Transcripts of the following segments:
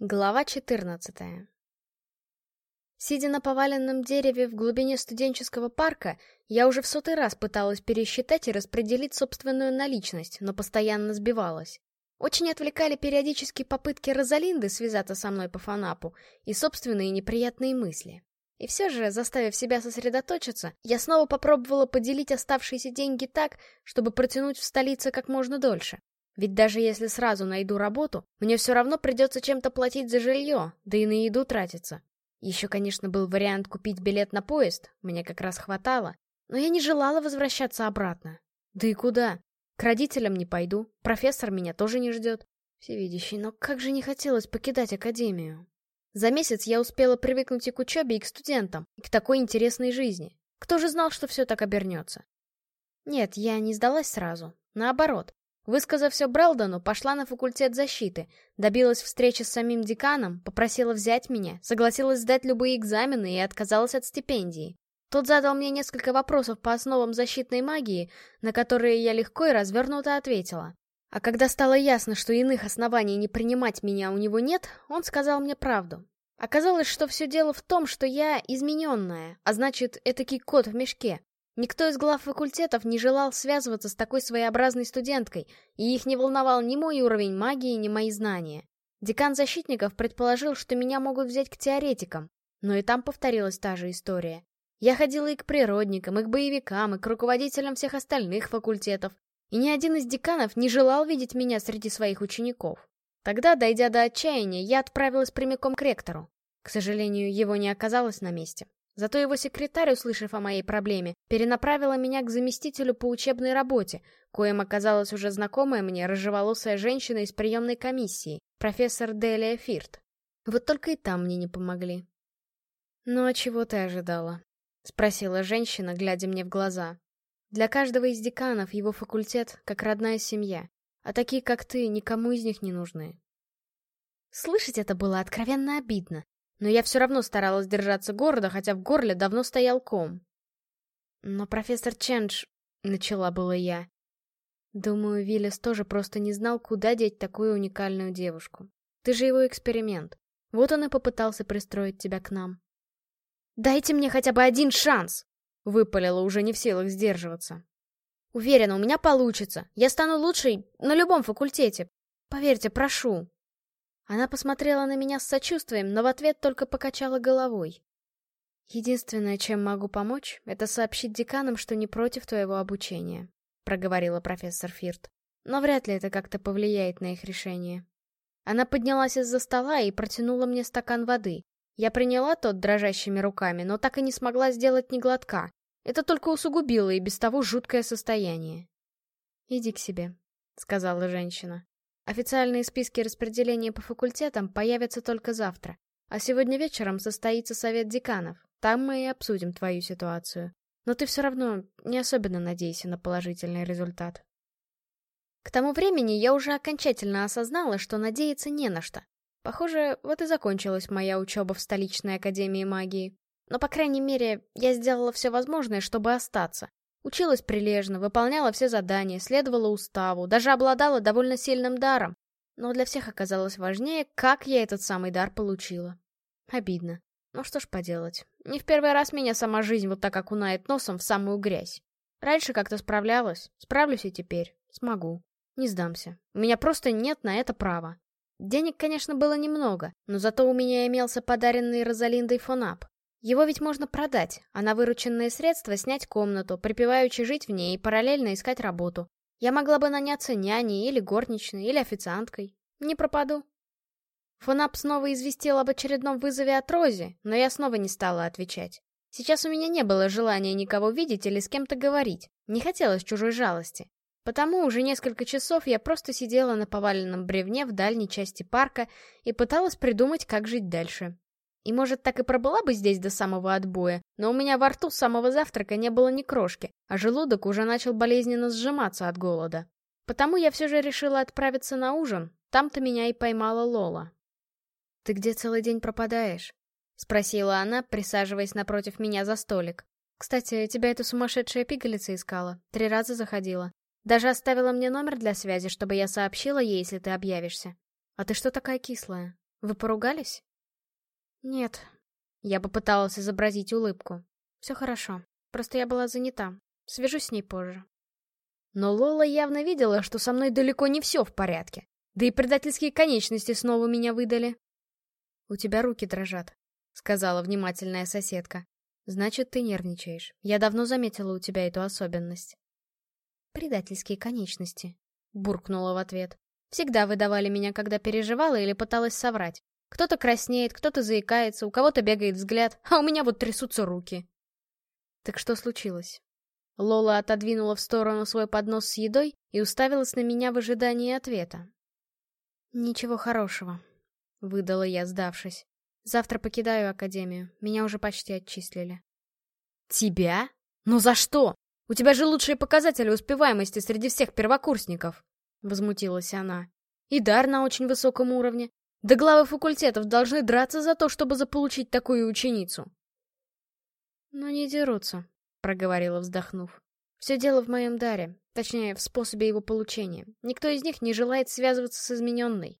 Глава 14 Сидя на поваленном дереве в глубине студенческого парка, я уже в сотый раз пыталась пересчитать и распределить собственную наличность, но постоянно сбивалась. Очень отвлекали периодические попытки Розалинды связаться со мной по фанапу и собственные неприятные мысли. И все же, заставив себя сосредоточиться, я снова попробовала поделить оставшиеся деньги так, чтобы протянуть в столице как можно дольше. Ведь даже если сразу найду работу, мне все равно придется чем-то платить за жилье, да и на еду тратиться. Еще, конечно, был вариант купить билет на поезд, мне как раз хватало, но я не желала возвращаться обратно. Да и куда? К родителям не пойду, профессор меня тоже не ждет. Всевидящий, но как же не хотелось покидать академию. За месяц я успела привыкнуть и к учебе, и к студентам, и к такой интересной жизни. Кто же знал, что все так обернется? Нет, я не сдалась сразу. Наоборот, Высказав все Брэлдону, пошла на факультет защиты, добилась встречи с самим деканом, попросила взять меня, согласилась сдать любые экзамены и отказалась от стипендии. Тот задал мне несколько вопросов по основам защитной магии, на которые я легко и развернуто ответила. А когда стало ясно, что иных оснований не принимать меня у него нет, он сказал мне правду. Оказалось, что все дело в том, что я измененная, а значит, этакий кот в мешке. Никто из глав факультетов не желал связываться с такой своеобразной студенткой, и их не волновал ни мой уровень магии, ни мои знания. Декан защитников предположил, что меня могут взять к теоретикам, но и там повторилась та же история. Я ходила и к природникам, и к боевикам, и к руководителям всех остальных факультетов, и ни один из деканов не желал видеть меня среди своих учеников. Тогда, дойдя до отчаяния, я отправилась прямиком к ректору. К сожалению, его не оказалось на месте. Зато его секретарь, услышав о моей проблеме, перенаправила меня к заместителю по учебной работе, коим оказалась уже знакомая мне рыжеволосая женщина из приемной комиссии, профессор Делия Фирт. Вот только и там мне не помогли. «Ну а чего ты ожидала?» — спросила женщина, глядя мне в глаза. «Для каждого из деканов его факультет как родная семья, а такие, как ты, никому из них не нужны». Слышать это было откровенно обидно, но я все равно старалась держаться города, хотя в горле давно стоял ком. Но профессор Чендж... Начала было я. Думаю, Виллис тоже просто не знал, куда деть такую уникальную девушку. Ты же его эксперимент. Вот он и попытался пристроить тебя к нам. «Дайте мне хотя бы один шанс!» Выпалила, уже не в силах сдерживаться. «Уверена, у меня получится. Я стану лучшей на любом факультете. Поверьте, прошу». Она посмотрела на меня с сочувствием, но в ответ только покачала головой. «Единственное, чем могу помочь, это сообщить деканам, что не против твоего обучения», — проговорила профессор Фирт. «Но вряд ли это как-то повлияет на их решение». Она поднялась из-за стола и протянула мне стакан воды. Я приняла тот дрожащими руками, но так и не смогла сделать ни глотка. Это только усугубило и без того жуткое состояние. «Иди к себе», — сказала женщина. Официальные списки распределения по факультетам появятся только завтра. А сегодня вечером состоится совет деканов. Там мы и обсудим твою ситуацию. Но ты все равно не особенно надейся на положительный результат. К тому времени я уже окончательно осознала, что надеяться не на что. Похоже, вот и закончилась моя учеба в столичной академии магии. Но, по крайней мере, я сделала все возможное, чтобы остаться. Училась прилежно, выполняла все задания, следовала уставу, даже обладала довольно сильным даром. Но для всех оказалось важнее, как я этот самый дар получила. Обидно. Ну что ж поделать. Не в первый раз меня сама жизнь вот так окунает носом в самую грязь. Раньше как-то справлялась, справлюсь и теперь. Смогу. Не сдамся. У меня просто нет на это права. Денег, конечно, было немного, но зато у меня имелся подаренный Розалиндой фонап. Его ведь можно продать, а на вырученные средства снять комнату, припеваючи жить в ней и параллельно искать работу. Я могла бы наняться няней или горничной, или официанткой. Не пропаду. Фонап снова известил об очередном вызове от Рози, но я снова не стала отвечать. Сейчас у меня не было желания никого видеть или с кем-то говорить. Не хотелось чужой жалости. Потому уже несколько часов я просто сидела на поваленном бревне в дальней части парка и пыталась придумать, как жить дальше. И, может, так и пробыла бы здесь до самого отбоя, но у меня во рту с самого завтрака не было ни крошки, а желудок уже начал болезненно сжиматься от голода. Потому я все же решила отправиться на ужин, там-то меня и поймала Лола. «Ты где целый день пропадаешь?» — спросила она, присаживаясь напротив меня за столик. «Кстати, тебя эта сумасшедшая пигалица искала, три раза заходила. Даже оставила мне номер для связи, чтобы я сообщила ей, если ты объявишься. А ты что такая кислая? Вы поругались? Нет. Я попыталась изобразить улыбку. Все хорошо. Просто я была занята. Свяжусь с ней позже. Но Лола явно видела, что со мной далеко не все в порядке. Да и предательские конечности снова меня выдали. «У тебя руки дрожат», — сказала внимательная соседка. «Значит, ты нервничаешь. Я давно заметила у тебя эту особенность». «Предательские конечности», — буркнула в ответ. «Всегда выдавали меня, когда переживала или пыталась соврать. Кто-то краснеет, кто-то заикается, у кого-то бегает взгляд, а у меня вот трясутся руки». «Так что случилось?» Лола отодвинула в сторону свой поднос с едой и уставилась на меня в ожидании ответа. «Ничего хорошего», — выдала я, сдавшись. «Завтра покидаю Академию. Меня уже почти отчислили». «Тебя? Но за что? У тебя же лучшие показатели успеваемости среди всех первокурсников!» — возмутилась она. «И дар на очень высоком уровне. Да главы факультетов должны драться за то, чтобы заполучить такую ученицу». «Но не дерутся», — проговорила, вздохнув. «Все дело в моем даре, точнее, в способе его получения. Никто из них не желает связываться с измененной.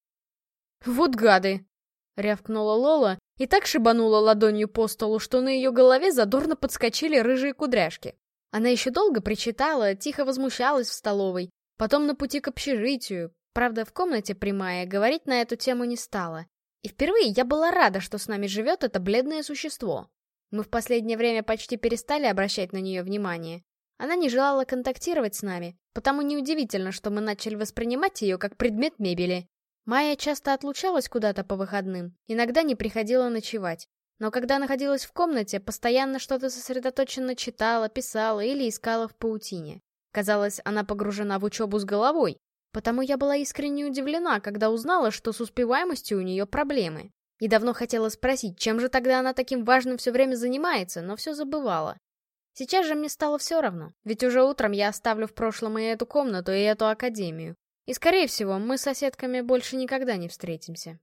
«Вот гады!» — рявкнула Лола и так шибанула ладонью по столу, что на ее голове задорно подскочили рыжие кудряшки. Она еще долго причитала, тихо возмущалась в столовой, потом на пути к общежитию. Правда, в комнате прямая говорить на эту тему не стала. И впервые я была рада, что с нами живет это бледное существо. Мы в последнее время почти перестали обращать на нее внимание. Она не желала контактировать с нами, потому неудивительно, что мы начали воспринимать ее как предмет мебели. Майя часто отлучалась куда-то по выходным, иногда не приходила ночевать. Но когда находилась в комнате, постоянно что-то сосредоточенно читала, писала или искала в паутине. Казалось, она погружена в учебу с головой, потому я была искренне удивлена, когда узнала, что с успеваемостью у нее проблемы. И давно хотела спросить, чем же тогда она таким важным все время занимается, но все забывала. Сейчас же мне стало все равно, ведь уже утром я оставлю в прошлом и эту комнату, и эту академию. И, скорее всего, мы с соседками больше никогда не встретимся.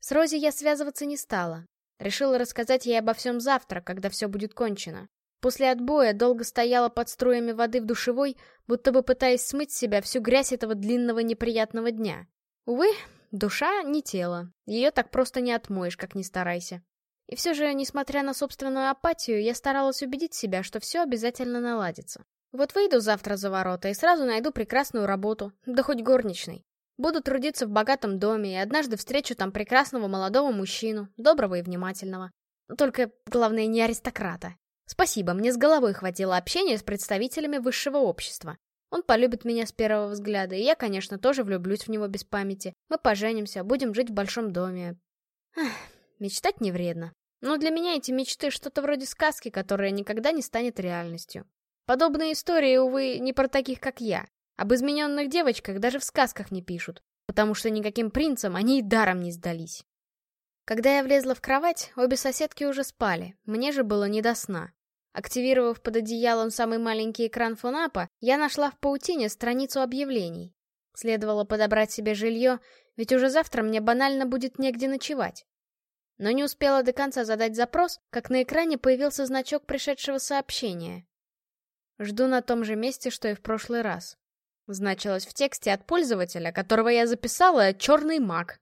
С Рози я связываться не стала. Решила рассказать ей обо всем завтра, когда все будет кончено. После отбоя долго стояла под струями воды в душевой, будто бы пытаясь смыть с себя всю грязь этого длинного неприятного дня. Увы, душа не тело. Ее так просто не отмоешь, как ни старайся. И все же, несмотря на собственную апатию, я старалась убедить себя, что все обязательно наладится. Вот выйду завтра за ворота и сразу найду прекрасную работу, да хоть горничной. Буду трудиться в богатом доме и однажды встречу там прекрасного молодого мужчину, доброго и внимательного. Только, главное, не аристократа. Спасибо, мне с головой хватило общения с представителями высшего общества. Он полюбит меня с первого взгляда, и я, конечно, тоже влюблюсь в него без памяти. Мы поженимся, будем жить в большом доме. Ах, мечтать не вредно. Но для меня эти мечты что-то вроде сказки, которая никогда не станет реальностью. Подобные истории, увы, не про таких, как я. Об измененных девочках даже в сказках не пишут, потому что никаким принцам они и даром не сдались. Когда я влезла в кровать, обе соседки уже спали, мне же было не до сна. Активировав под одеялом самый маленький экран фонапа, я нашла в паутине страницу объявлений. Следовало подобрать себе жилье, ведь уже завтра мне банально будет негде ночевать. Но не успела до конца задать запрос, как на экране появился значок пришедшего сообщения. Жду на том же месте, что и в прошлый раз. Значилось в тексте от пользователя, которого я записала «Черный маг».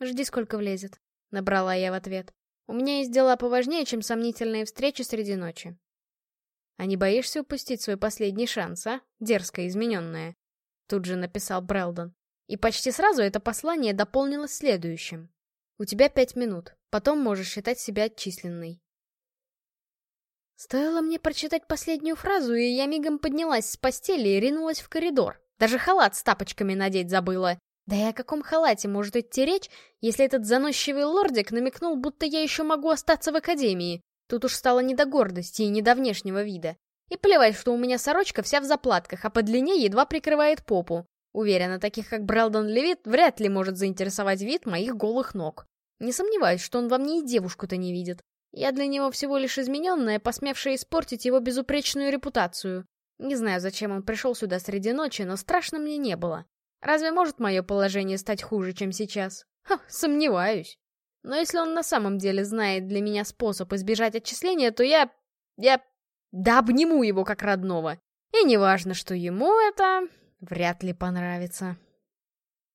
«Жди, сколько влезет», — набрала я в ответ. «У меня есть дела поважнее, чем сомнительные встречи среди ночи». «А не боишься упустить свой последний шанс, а, дерзкая измененная?» Тут же написал Брэлдон. И почти сразу это послание дополнилось следующим. «У тебя пять минут, потом можешь считать себя отчисленной. Стоило мне прочитать последнюю фразу, и я мигом поднялась с постели и ринулась в коридор. Даже халат с тапочками надеть забыла. Да и о каком халате может идти речь, если этот заносчивый лордик намекнул, будто я еще могу остаться в академии? Тут уж стало не до гордости и не до внешнего вида. И плевать, что у меня сорочка вся в заплатках, а по длине едва прикрывает попу. Уверена, таких как Брэлдон Левит вряд ли может заинтересовать вид моих голых ног. Не сомневаюсь, что он во мне и девушку-то не видит. Я для него всего лишь измененная, посмевшая испортить его безупречную репутацию. Не знаю, зачем он пришел сюда среди ночи, но страшно мне не было. Разве может мое положение стать хуже, чем сейчас? Ха, сомневаюсь. Но если он на самом деле знает для меня способ избежать отчисления, то я... я... да обниму его как родного. И неважно, что ему это... вряд ли понравится.